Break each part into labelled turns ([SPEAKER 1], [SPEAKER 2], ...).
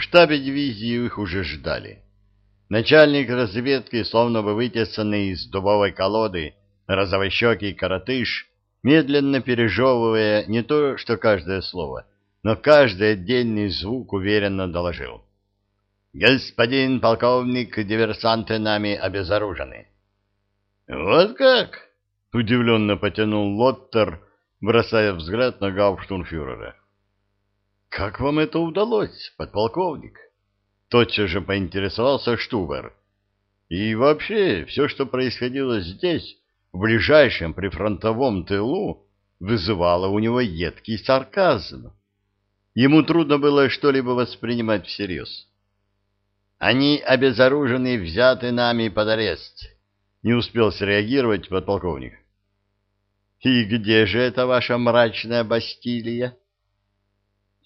[SPEAKER 1] В штабе дивизии их уже ждали. Начальник разведки, словно бы вытесанный из дубовой колоды, розовощекий коротыш, медленно пережевывая не то, что каждое слово, но каждый отдельный звук уверенно доложил. «Господин полковник, диверсанты нами обезоружены». «Вот как?» — удивленно потянул Лоттер, бросая взгляд на гауптштурмфюрера. «Как вам это удалось, подполковник?» Тотчас же поинтересовался Штубер. «И вообще, все, что происходило здесь, в ближайшем прифронтовом тылу, вызывало у него едкий сарказм. Ему трудно было что-либо воспринимать всерьез. «Они обезоружены взяты нами под арест», — не успел среагировать подполковник. «И где же эта ваша мрачная Бастилия?»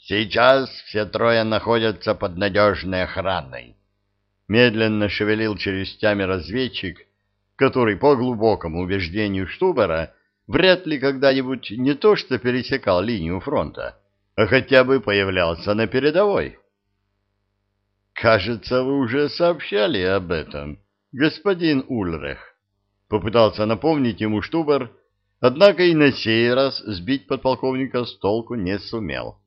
[SPEAKER 1] «Сейчас все трое находятся под надежной охраной», — медленно шевелил челюстями разведчик, который, по глубокому убеждению Штубера, вряд ли когда-нибудь не то что пересекал линию фронта, а хотя бы появлялся на передовой. «Кажется, вы уже сообщали об этом, господин Ульрех», — попытался напомнить ему Штубер, однако и на сей раз сбить подполковника с толку не сумел.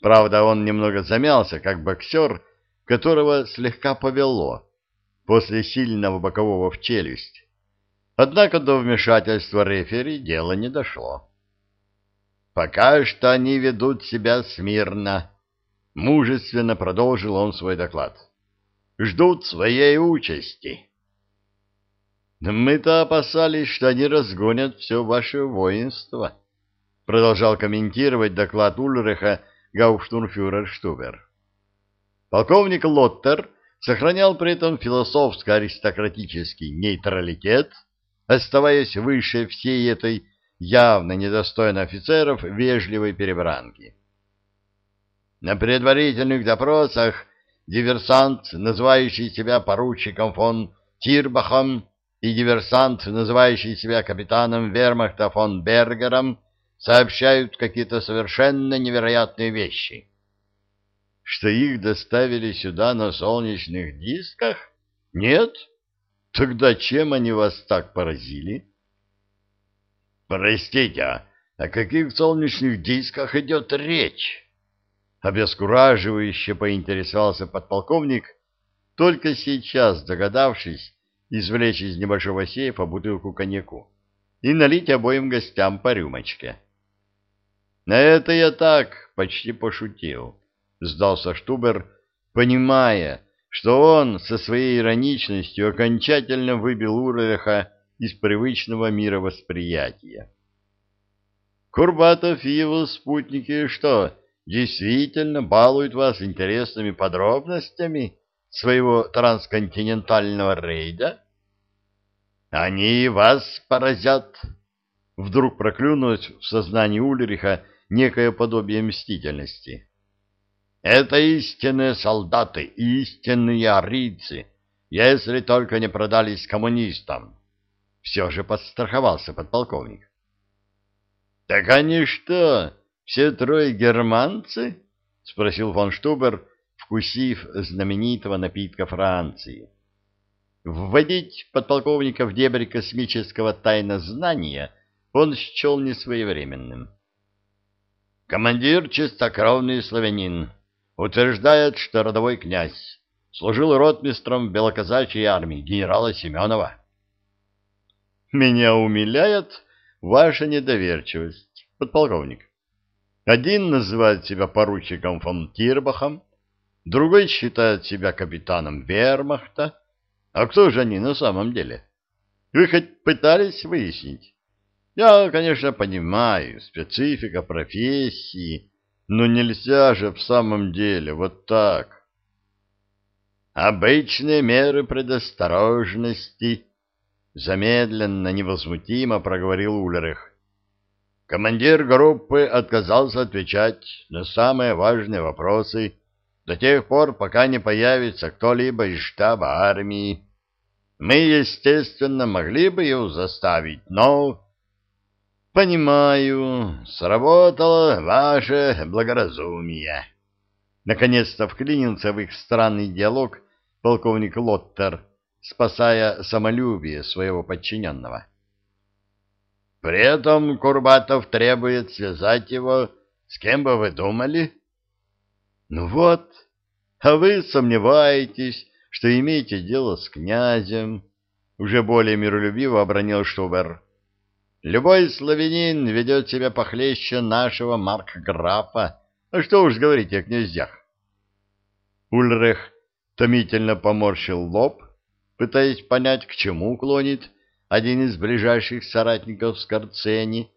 [SPEAKER 1] Правда, он немного замялся, как боксер, которого слегка повело после сильного бокового в челюсть. Однако до вмешательства рефери дело не дошло. «Пока что они ведут себя смирно», — мужественно продолжил он свой доклад. «Ждут своей участи». «Мы-то опасались, что они разгонят все ваше воинство», — продолжал комментировать доклад Ульриха гауптштурмфюрер Штубер. Полковник Лоттер сохранял при этом философско-аристократический нейтралитет, оставаясь выше всей этой явно недостойной офицеров вежливой перебранки. На предварительных допросах диверсант, называющий себя поручиком фон Тирбахом, и диверсант, называющий себя капитаном вермахта фон Бергером, сообщают какие-то совершенно невероятные вещи. Что их доставили сюда на солнечных дисках? Нет? Тогда чем они вас так поразили? Простите, о каких солнечных дисках идет речь? Обескураживающе поинтересовался подполковник, только сейчас догадавшись извлечь из небольшого сейфа бутылку коньяку и налить обоим гостям по рюмочке. На это я так почти пошутил, сдался Штубер, понимая, что он со своей ироничностью окончательно выбил Уреха из привычного мировосприятия. Курбатов и его спутники что, действительно балуют вас интересными подробностями своего трансконтинентального рейда? Они вас поразят. Вдруг проклюнулось в сознании Ульриха некое подобие мстительности. Это истинные солдаты, истинные арийцы, если только не продались коммунистам. Все же подстраховался подполковник. — Так они что, все трое германцы? — спросил фон Штубер, вкусив знаменитого напитка Франции. Вводить подполковника в дебри космического тайнознания он счел несвоевременным. Командир чистокровный славянин. Утверждает, что родовой князь. Служил ротмистром в белоказачьей армии генерала Семенова. Меня умиляет ваша недоверчивость, подполковник. Один называет себя поручиком фон Тирбахом, другой считает себя капитаном вермахта. А кто же они на самом деле? Вы хоть пытались выяснить? Я, конечно, понимаю, специфика профессии, но нельзя же в самом деле вот так. Обычные меры предосторожности, замедленно, невозмутимо проговорил Улерих. Командир группы отказался отвечать на самые важные вопросы до тех пор, пока не появится кто-либо из штаба армии. Мы, естественно, могли бы его заставить, но Понимаю, сработало ваше благоразумие. Наконец-то вклинился в их странный диалог полковник Лоттер, спасая самолюбие своего подчиненного. При этом Курбатов требует связать его с кем бы вы думали? Ну вот, а вы сомневаетесь, что имеете дело с князем, уже более миролюбиво обронил Штубер. Любой славянин ведет себя похлеще нашего маркграфа, а что уж говорить о князьях. Ульрих томительно поморщил лоб, пытаясь понять, к чему клонит один из ближайших соратников Скорцени,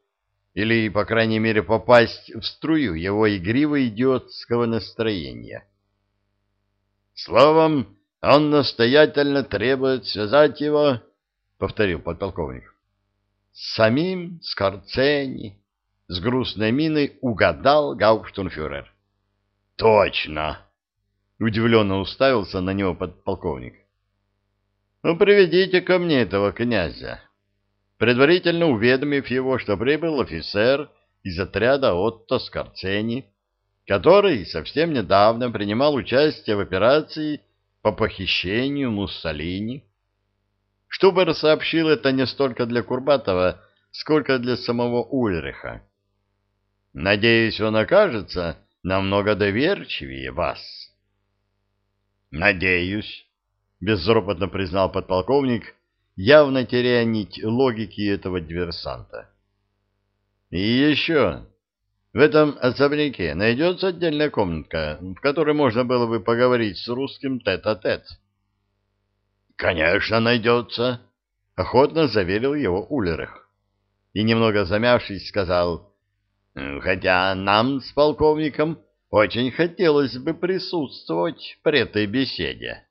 [SPEAKER 1] или, по крайней мере, попасть в струю его игриво-идиотского настроения. Словом, он настоятельно требует связать его, — повторил подполковник. — С самим Скорцени, — с грустной миной угадал гауптунфюрер. — Точно! — удивленно уставился на него подполковник. — Ну, приведите ко мне этого князя предварительно уведомив его, что прибыл офицер из отряда Отто Скорцени, который совсем недавно принимал участие в операции по похищению Муссолини. Штубер сообщил это не столько для Курбатова, сколько для самого Ульриха. Надеюсь, он окажется намного доверчивее вас. Надеюсь, безропотно признал подполковник, явно теряя нить логики этого диверсанта. И еще, в этом особняке найдется отдельная комнатка, в которой можно было бы поговорить с русским тет-а-тет. -тет. «Конечно, найдется», — охотно заверил его Улерах. И, немного замявшись, сказал, «хотя нам с полковником очень хотелось бы присутствовать при этой беседе».